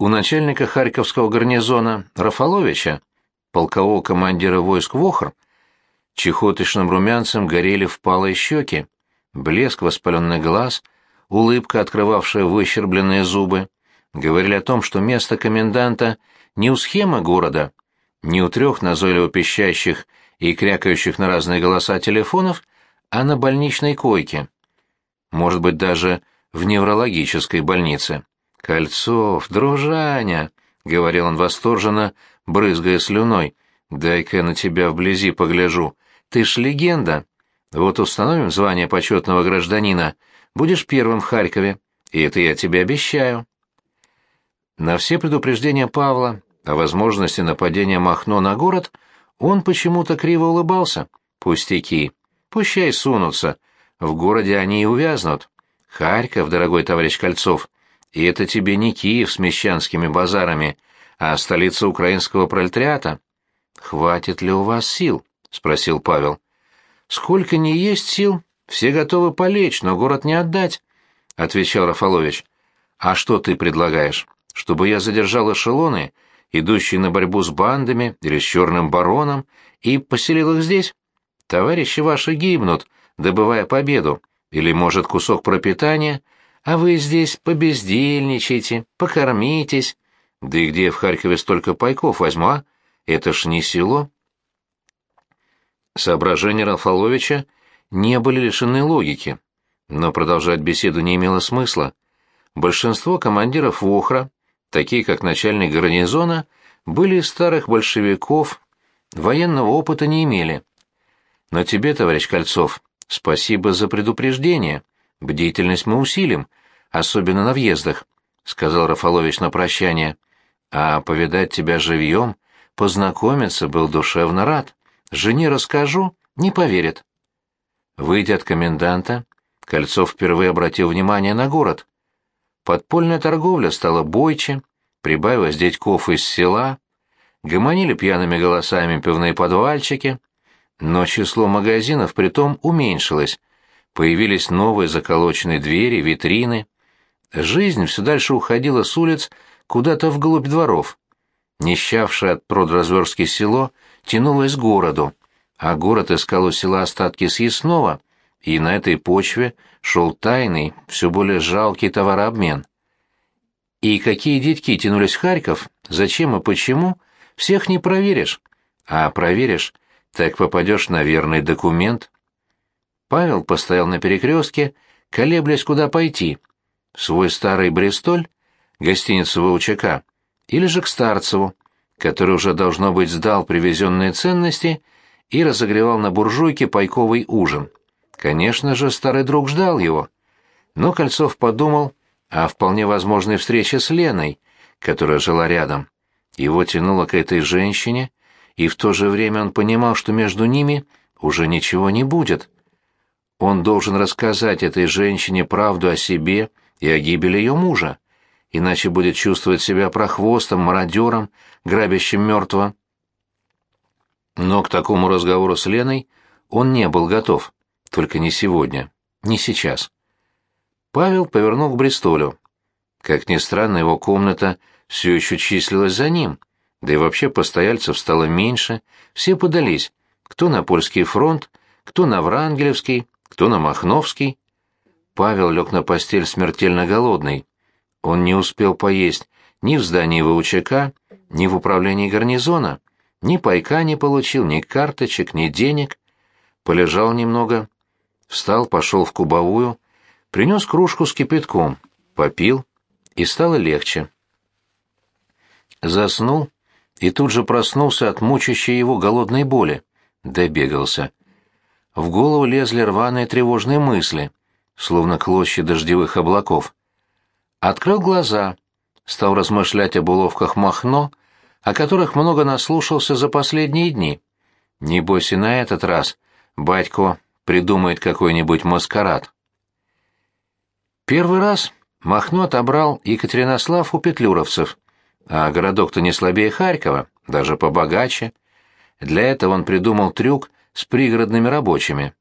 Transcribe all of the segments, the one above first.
У начальника Харьковского гарнизона Рафаловича, полкового командира войск Вохр, чехоточным румянцем горели впалые щеки, блеск воспаленных глаз, улыбка, открывавшая выщербленные зубы, говорили о том, что место коменданта не у схемы города, не у трех назойливо пищащих и крякающих на разные голоса телефонов, а на больничной койке. Может быть, даже в неврологической больнице. «Кольцов, дружаня!» — говорил он восторженно, брызгая слюной. «Дай-ка на тебя вблизи погляжу. Ты ж легенда. Вот установим звание почетного гражданина. Будешь первым в Харькове. И это я тебе обещаю». На все предупреждения Павла о возможности нападения Махно на город он почему-то криво улыбался. Пустяки. Пущай сунутся. В городе они и увязнут. Харьков, дорогой товарищ Кольцов, и это тебе не Киев с мещанскими базарами, а столица украинского пролетариата. Хватит ли у вас сил? спросил Павел. Сколько ни есть сил, все готовы полечь, но город не отдать, отвечал Рафалович. А что ты предлагаешь? Чтобы я задержал эшелоны, идущие на борьбу с бандами или с черным бароном, и поселил их здесь? Товарищи ваши гибнут, добывая победу, или, может, кусок пропитания, а вы здесь побездельничаете, покормитесь. Да и где в Харькове столько пайков возьму, а? Это ж не село. Соображения Рафаловича не были лишены логики, но продолжать беседу не имело смысла. Большинство командиров Вохра, такие как начальник гарнизона, были старых большевиков, военного опыта не имели. Но тебе, товарищ Кольцов, спасибо за предупреждение. Бдительность мы усилим, особенно на въездах, — сказал Рафалович на прощание. А повидать тебя живьем, познакомиться был душевно рад. Жене расскажу, не поверит. Выйдя от коменданта, Кольцов впервые обратил внимание на город. Подпольная торговля стала бойче, прибавилось дядьков из села, гомонили пьяными голосами пивные подвальчики, но число магазинов притом уменьшилось, появились новые заколоченные двери, витрины. Жизнь все дальше уходила с улиц куда-то вглубь дворов. Нищавшее от продразверстки село тянулось к городу, а город искал у села остатки съестного, и на этой почве шел тайный, все более жалкий товарообмен. И какие детки тянулись в Харьков, зачем и почему, всех не проверишь, а проверишь, так попадешь на верный документ. Павел постоял на перекрестке, колеблясь, куда пойти. Свой старый Бристоль, гостиницу ВУЧК, или же к Старцеву, который уже, должно быть, сдал привезенные ценности и разогревал на буржуйке пайковый ужин. Конечно же, старый друг ждал его. Но Кольцов подумал о вполне возможной встрече с Леной, которая жила рядом. Его тянуло к этой женщине, и в то же время он понимал, что между ними уже ничего не будет. Он должен рассказать этой женщине правду о себе и о гибели ее мужа иначе будет чувствовать себя прохвостом, мародером, грабящим мертвого. Но к такому разговору с Леной он не был готов, только не сегодня, не сейчас. Павел повернул к Бристолю. Как ни странно, его комната все еще числилась за ним, да и вообще постояльцев стало меньше, все подались, кто на польский фронт, кто на Врангелевский, кто на Махновский. Павел лег на постель смертельно голодный. Он не успел поесть ни в здании ВУЧК, ни в управлении гарнизона, ни пайка не получил, ни карточек, ни денег. Полежал немного, встал, пошел в кубовую, принес кружку с кипятком, попил, и стало легче. Заснул и тут же проснулся от мучащей его голодной боли. Добегался. В голову лезли рваные тревожные мысли, словно клочья дождевых облаков. Открыл глаза, стал размышлять об уловках Махно, о которых много наслушался за последние дни. Небось и на этот раз батько придумает какой-нибудь маскарад. Первый раз Махно отобрал Екатеринослав у петлюровцев, а городок-то не слабее Харькова, даже побогаче. Для этого он придумал трюк с пригородными рабочими.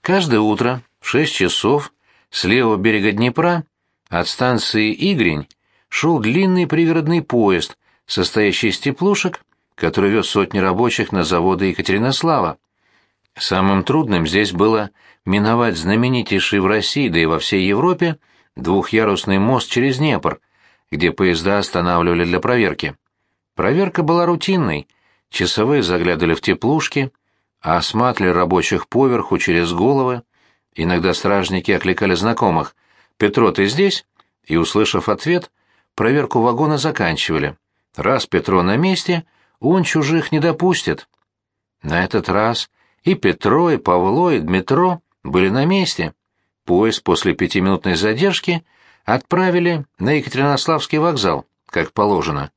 Каждое утро в шесть часов с левого берега Днепра от станции Игрень шел длинный пригородный поезд, состоящий из теплушек, который вез сотни рабочих на заводы Екатеринослава. Самым трудным здесь было миновать знаменитейший в России, да и во всей Европе, двухъярусный мост через Днепр, где поезда останавливали для проверки. Проверка была рутинной, часовые заглядывали в теплушки, а осматривали рабочих поверху через головы. Иногда стражники окликали знакомых «Петро, ты здесь?» и, услышав ответ, проверку вагона заканчивали. Раз Петро на месте, он чужих не допустит. На этот раз и Петро, и Павло, и Дмитро были на месте. Поезд после пятиминутной задержки отправили на Екатеринославский вокзал, как положено.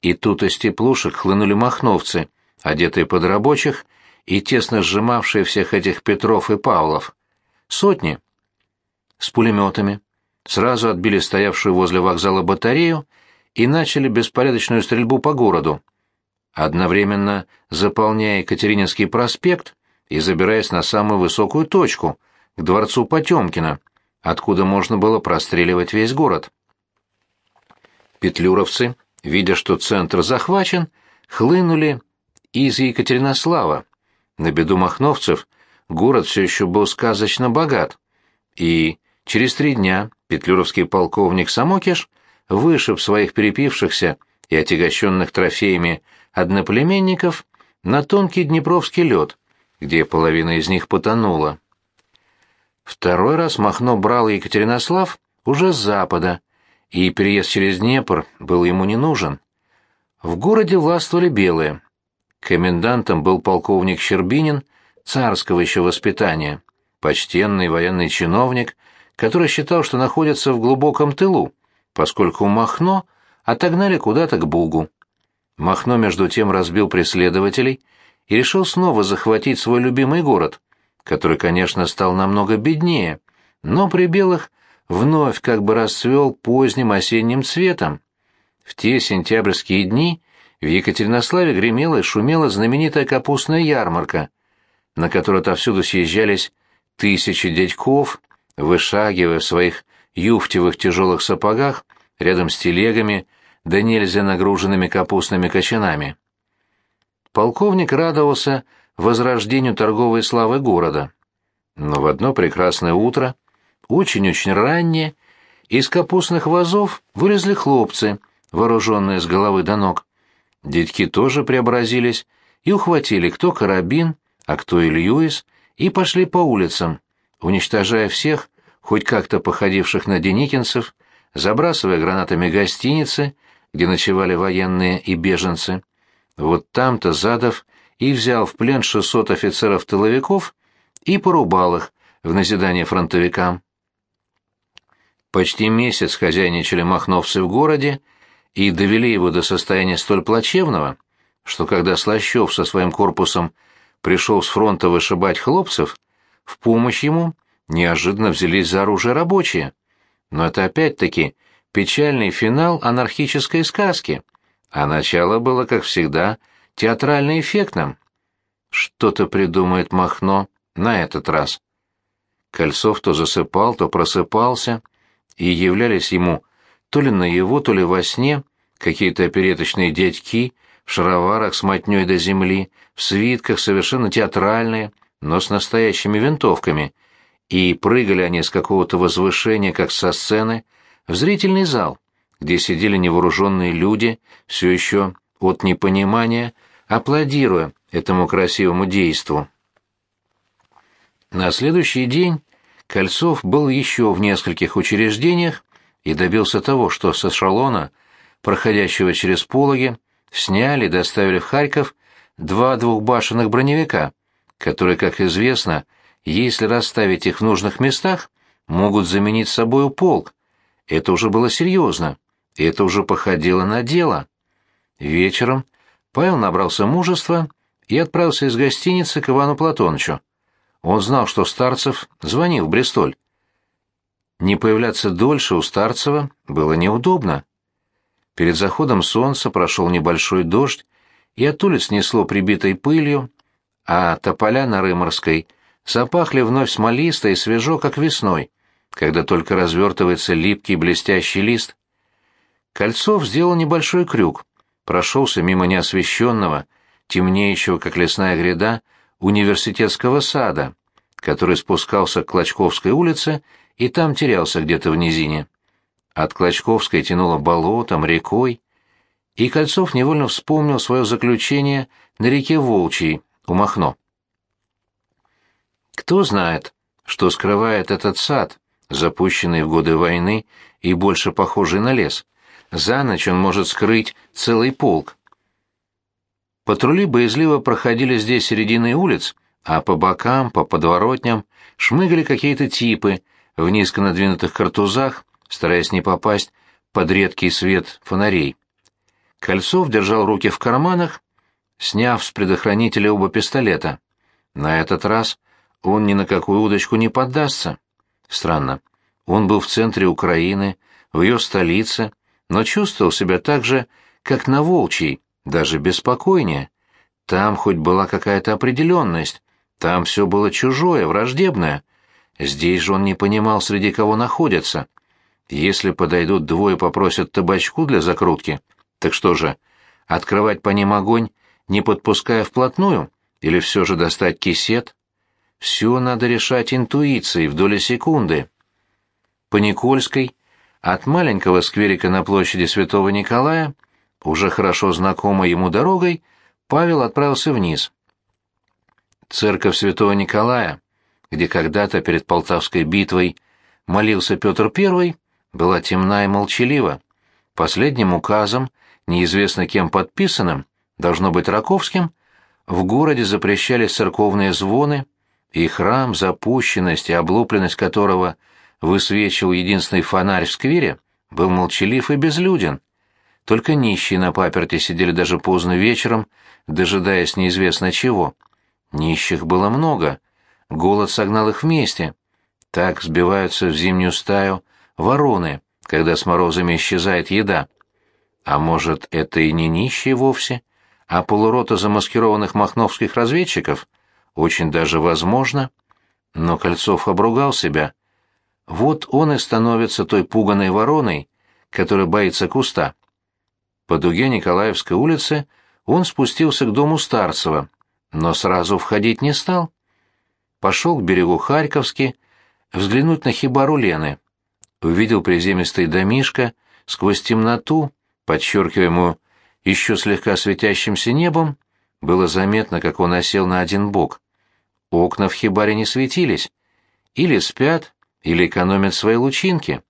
И тут из теплушек хлынули махновцы, одетые под рабочих и тесно сжимавшие всех этих Петров и Павлов. Сотни. С пулеметами. Сразу отбили стоявшую возле вокзала батарею и начали беспорядочную стрельбу по городу, одновременно заполняя Екатерининский проспект и забираясь на самую высокую точку, к дворцу Потемкина, откуда можно было простреливать весь город. Петлюровцы, видя, что центр захвачен, хлынули из Екатеринослава. На беду махновцев город все еще был сказочно богат, и через три дня петлюровский полковник Самокиш вышиб своих перепившихся и отягощенных трофеями одноплеменников на тонкий днепровский лед, где половина из них потонула. Второй раз Махно брал Екатеринослав уже с запада, и переезд через Днепр был ему не нужен. В городе властвовали белые. Комендантом был полковник Щербинин, царского еще воспитания, почтенный военный чиновник, который считал, что находится в глубоком тылу, поскольку Махно отогнали куда-то к Бугу. Махно между тем разбил преследователей и решил снова захватить свой любимый город, который, конечно, стал намного беднее, но при белых вновь как бы расцвел поздним осенним цветом. В те сентябрьские дни в Екатеринославе гремела и шумела знаменитая капустная ярмарка, на которую отовсюду съезжались тысячи дядьков, вышагивая в своих юфтевых тяжелых сапогах рядом с телегами, да нельзя нагруженными капустными кочанами. Полковник радовался возрождению торговой славы города. Но в одно прекрасное утро, очень-очень раннее, из капустных вазов вылезли хлопцы, вооруженные с головы до ног. Дядьки тоже преобразились и ухватили кто карабин, а кто и Льюис, и пошли по улицам, уничтожая всех, хоть как-то походивших на деникинцев, забрасывая гранатами гостиницы, где ночевали военные и беженцы. Вот там-то Задов и взял в плен 600 офицеров-тыловиков и порубал их в назидание фронтовикам. Почти месяц хозяйничали махновцы в городе и довели его до состояния столь плачевного, что когда Слащев со своим корпусом пришел с фронта вышибать хлопцев, в помощь ему неожиданно взялись за оружие рабочие. Но это опять-таки печальный финал анархической сказки, а начало было, как всегда, театрально эффектным. Что-то придумает Махно на этот раз. Кольцов то засыпал, то просыпался, и являлись ему то ли на его, то ли во сне какие-то опереточные дядьки в шароварах с мотней до земли, в свитках совершенно театральные, но с настоящими винтовками, и прыгали они с какого-то возвышения, как со сцены, в зрительный зал, где сидели невооруженные люди, все еще от непонимания, аплодируя этому красивому действу. На следующий день Кольцов был еще в нескольких учреждениях и добился того, что с эшелона, проходящего через Пологи, сняли и доставили в Харьков два двухбашенных броневика, которые, как известно, если расставить их в нужных местах, могут заменить собою полк. Это уже было серьезно, это уже походило на дело. Вечером Павел набрался мужества и отправился из гостиницы к Ивану Платоновичу. Он знал, что Старцев звонил в Бристоль. Не появляться дольше у Старцева было неудобно. Перед заходом солнца прошел небольшой дождь, и от улиц несло прибитой пылью, а тополя на Рыморской запахли вновь смолисто и свежо, как весной, когда только развертывается липкий блестящий лист. Кольцов сделал небольшой крюк, прошелся мимо неосвещенного, темнеющего, как лесная гряда, университетского сада, который спускался к Клочковской улице и там терялся где-то в низине. От Клочковской тянуло болотом, рекой, и Кольцов невольно вспомнил свое заключение на реке Волчьей у Махно. Кто знает, что скрывает этот сад, запущенный в годы войны и больше похожий на лес. За ночь он может скрыть целый полк. Патрули боязливо проходили здесь серединой улиц, а по бокам, по подворотням шмыгали какие-то типы в низко надвинутых картузах, стараясь не попасть под редкий свет фонарей. Кольцов держал руки в карманах, сняв с предохранителя оба пистолета. На этот раз он ни на какую удочку не поддастся. Странно. Он был в центре Украины, в ее столице, но чувствовал себя так же, как на Волчьей, даже беспокойнее. Там хоть была какая-то определенность, там все было чужое, враждебное. Здесь же он не понимал, среди кого находится. Если подойдут двое попросят табачку для закрутки, так что же, открывать по ним огонь, не подпуская вплотную, или все же достать кисет? Все надо решать интуицией в доли секунды. По Никольской, от маленького скверика на площади Святого Николая, уже хорошо знакомой ему дорогой, Павел отправился вниз. Церковь Святого Николая, где когда-то перед Полтавской битвой молился Петр I, была темна и молчалива. Последним указом, неизвестно кем подписанным, должно быть Раковским, в городе запрещались церковные звоны, и храм, запущенность и облупленность которого высвечивал единственный фонарь в сквере, был молчалив и безлюден. Только нищие на паперте сидели даже поздно вечером, дожидаясь неизвестно чего. Нищих было много, голод согнал их вместе. Так сбиваются в зимнюю стаю вороны, когда с морозами исчезает еда. А может, это и не нищие вовсе, а полурота замаскированных махновских разведчиков — очень даже возможно, но Кольцов обругал себя. Вот он и становится той пуганой вороной, которая боится куста. По дуге Николаевской улицы он спустился к дому Старцева, но сразу входить не стал. Пошел к берегу Харьковски, взглянуть на хибару Лены. Увидел приземистый домишко сквозь темноту, подчеркиваемую еще слегка светящимся небом, было заметно, как он осел на один бок. Окна в хибаре не светились. Или спят, или экономят свои лучинки.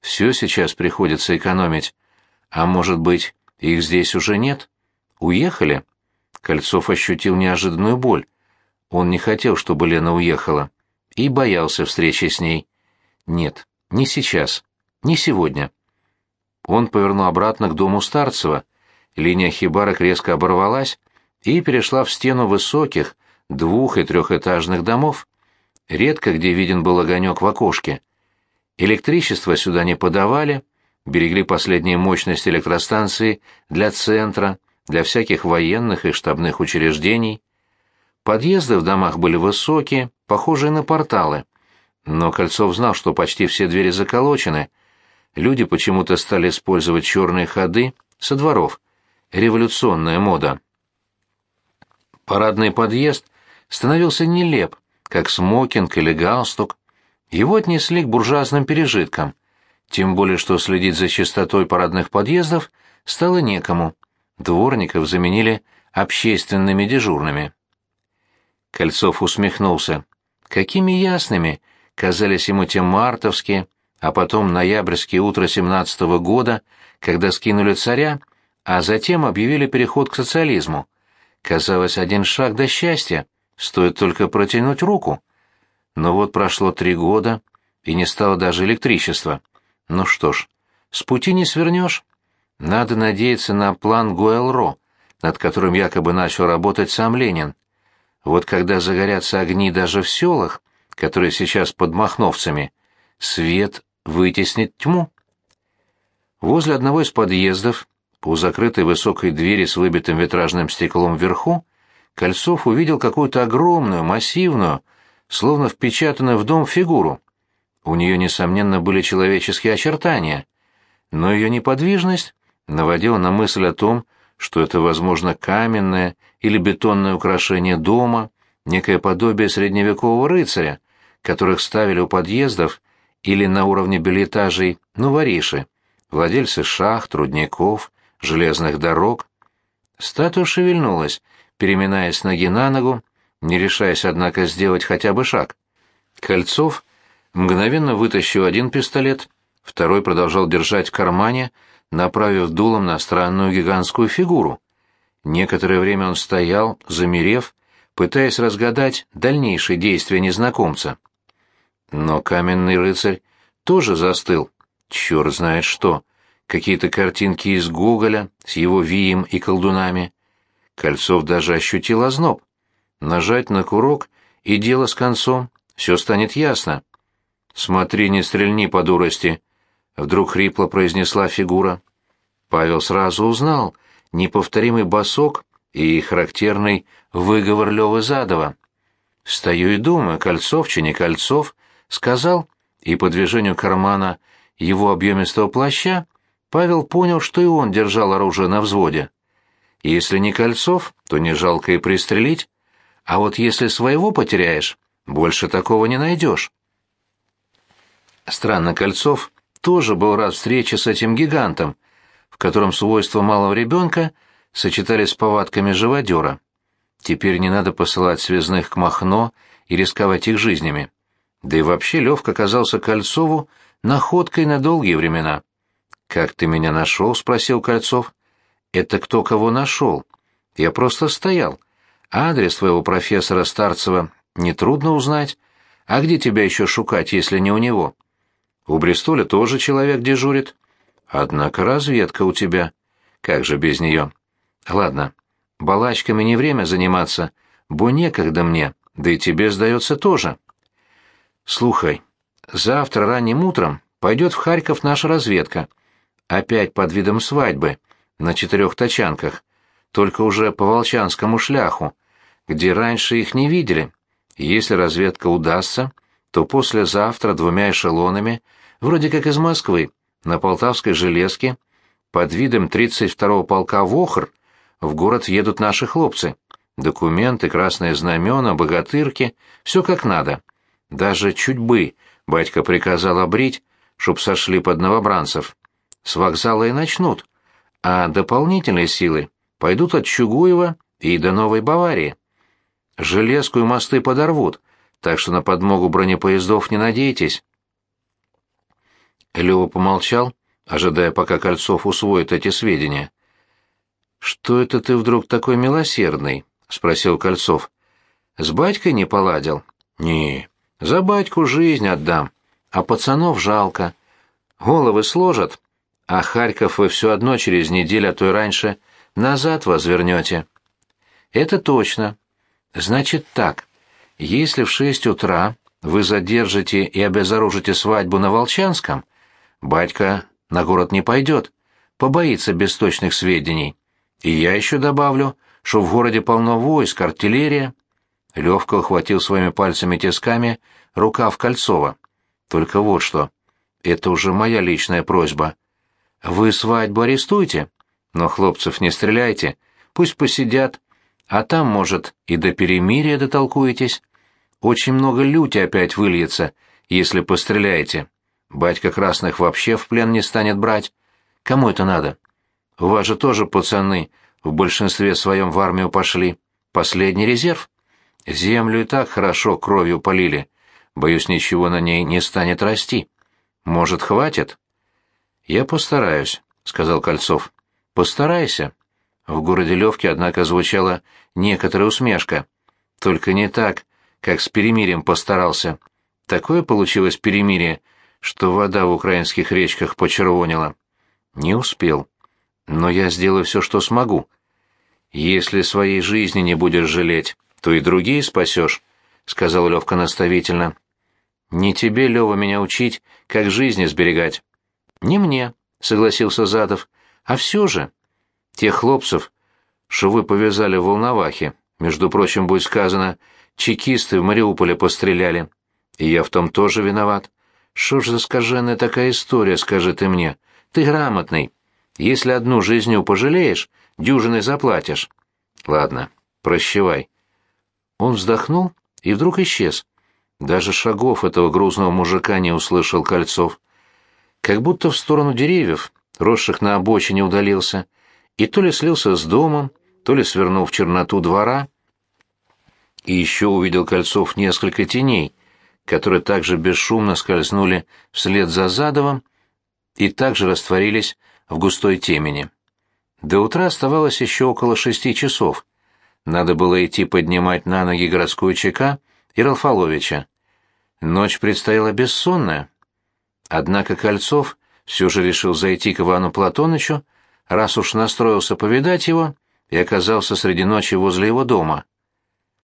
Все сейчас приходится экономить. А может быть, их здесь уже нет? Уехали? Кольцов ощутил неожиданную боль. Он не хотел, чтобы Лена уехала. И боялся встречи с ней. Нет, не сейчас, не сегодня. Он повернул обратно к дому Старцева. Линия хибарок резко оборвалась, и перешла в стену высоких, двух- и трехэтажных домов. Редко где виден был огонек в окошке. Электричество сюда не подавали, берегли последние мощности электростанции для центра, для всяких военных и штабных учреждений. Подъезды в домах были высокие, похожие на порталы. Но Кольцов знал, что почти все двери заколочены. Люди почему-то стали использовать черные ходы со дворов. Революционная мода. Парадный подъезд становился нелеп, как смокинг или галстук. Его отнесли к буржуазным пережиткам, тем более что следить за чистотой парадных подъездов стало некому. Дворников заменили общественными дежурными. Кольцов усмехнулся. Какими ясными казались ему те мартовские, а потом ноябрьские утро семнадцатого года, когда скинули царя, а затем объявили переход к социализму. Казалось, один шаг до счастья, стоит только протянуть руку. Но вот прошло три года, и не стало даже электричества. Ну что ж, с пути не свернешь. Надо надеяться на план Гуэлро, над которым якобы начал работать сам Ленин. Вот когда загорятся огни даже в селах, которые сейчас под Махновцами, свет вытеснит тьму. Возле одного из подъездов у закрытой высокой двери с выбитым витражным стеклом вверху Кольцов увидел какую-то огромную, массивную, словно впечатанную в дом фигуру. У нее, несомненно, были человеческие очертания. но ее неподвижность наводила на мысль о том, что это, возможно, каменное или бетонное украшение дома, некое подобие средневекового рыцаря, которых ставили у подъездов или на уровне билетажей, ну, вориши, владельцы шахт, рудников, железных дорог. Статуя шевельнулась, переминаясь с ноги на ногу, не решаясь, однако, сделать хотя бы шаг. Кольцов мгновенно вытащил один пистолет, второй продолжал держать в кармане, направив дулом на странную гигантскую фигуру. Некоторое время он стоял, замерев, пытаясь разгадать дальнейшие действия незнакомца. Но каменный рыцарь тоже застыл. Черт знает что. Какие-то картинки из Гоголя с его вием и колдунами. Кольцов даже ощутил озноб. Нажать на курок, и дело с концом, все станет ясно. «Смотри, не стрельни по дурости», — вдруг хрипло произнесла фигура. Павел сразу узнал неповторимый босок и характерный выговор Лёвы Задова. Стою и думаю, Кольцов чи не Кольцов, сказал, и по движению кармана его объемистого плаща Павел понял, что и он держал оружие на взводе. Если не Кольцов, то не жалко и пристрелить, а вот если своего потеряешь, больше такого не найдешь. Странно, Кольцов тоже был рад встрече с этим гигантом, в котором свойства малого ребенка сочетались с повадками живодера. Теперь не надо посылать связных к Махно и рисковать их жизнями. Да и вообще Левка казался Кольцову находкой на долгие времена. «Как ты меня нашел?» — спросил Кольцов. «Это кто кого нашел? Я просто стоял. Адрес твоего профессора Старцева нетрудно узнать. А где тебя еще шукать, если не у него?» У Бристоля тоже человек дежурит. Однако разведка у тебя. Как же без нее? Ладно, балачками не время заниматься, бо некогда мне, да и тебе, сдается, тоже. Слухай, завтра ранним утром пойдет в Харьков наша разведка. Опять под видом свадьбы, на четырех тачанках, только уже по волчанскому шляху, где раньше их не видели. Если разведка удастся, то послезавтра двумя эшелонами, вроде как из Москвы, на Полтавской железке, под видом 32-го полка «Вохр», в город едут наши хлопцы. Документы, красные знамена, богатырки, все как надо. Даже чуть бы батька приказал обрить, чтоб сошли под новобранцев. С вокзала и начнут, а дополнительные силы пойдут от Чугуева и до Новой Баварии. Железку и мосты подорвут, так что на подмогу бронепоездов не надейтесь. Лёва помолчал, ожидая, пока Кольцов усвоит эти сведения. «Что это ты вдруг такой милосердный?» — спросил Кольцов. «С батькой не поладил?» «Не, за батьку жизнь отдам, а пацанов жалко. Головы сложат, а Харьков вы все одно через неделю, а то и раньше, назад возвернете». «Это точно. Значит так, если в шесть утра вы задержите и обезоружите свадьбу на Волчанском, батька на город не пойдет, побоится без точных сведений. И я еще добавлю, что в городе полно войск, артиллерия. Левка ухватил своими пальцами-тисками рукав Кольцова. Только вот что. Это уже моя личная просьба. Вы свадьбу арестуйте, но хлопцев не стреляйте, пусть посидят, а там, может, и до перемирия дотолкуетесь. Очень много люти опять выльется, если постреляете. Батька Красных вообще в плен не станет брать. Кому это надо? У вас же тоже пацаны в большинстве своем в армию пошли. Последний резерв. Землю и так хорошо кровью полили. Боюсь, ничего на ней не станет расти. Может, хватит? Я постараюсь, сказал Кольцов. Постарайся. В городе Левке, однако, звучала некоторая усмешка. Только не так, как с перемирием постарался. Такое получилось перемирие, что вода в украинских речках почервонила. Не успел. Но я сделаю все, что смогу. Если своей жизни не будешь жалеть, то и другие спасешь, — сказал Левка наставительно. Не тебе, Лева, меня учить, как жизни сберегать. Не мне, — согласился Задов, — а все же. Тех хлопцев, что вы повязали в Волновахе, между прочим, будет сказано, чекисты в Мариуполе постреляли. И я в том тоже виноват. Что ж за скаженная такая история, скажи ты мне? Ты грамотный. Если одну жизнью пожалеешь, дюжиной заплатишь. Ладно, прощавай. Он вздохнул и вдруг исчез. Даже шагов этого грузного мужика не услышал Кольцов. Как будто в сторону деревьев, росших на обочине, удалился, и то ли слился с домом, то ли свернул в черноту двора. И еще увидел Кольцов несколько теней, которые также бесшумно скользнули вслед за Задовым и также растворились в густой темени. До утра оставалось еще около шести часов. Надо было идти поднимать на ноги городскую ЧК и Рафаловича. Ночь предстояла бессонная. Однако Кольцов все же решил зайти к Ивану Платонычу, раз уж настроился повидать его, и оказался среди ночи возле его дома.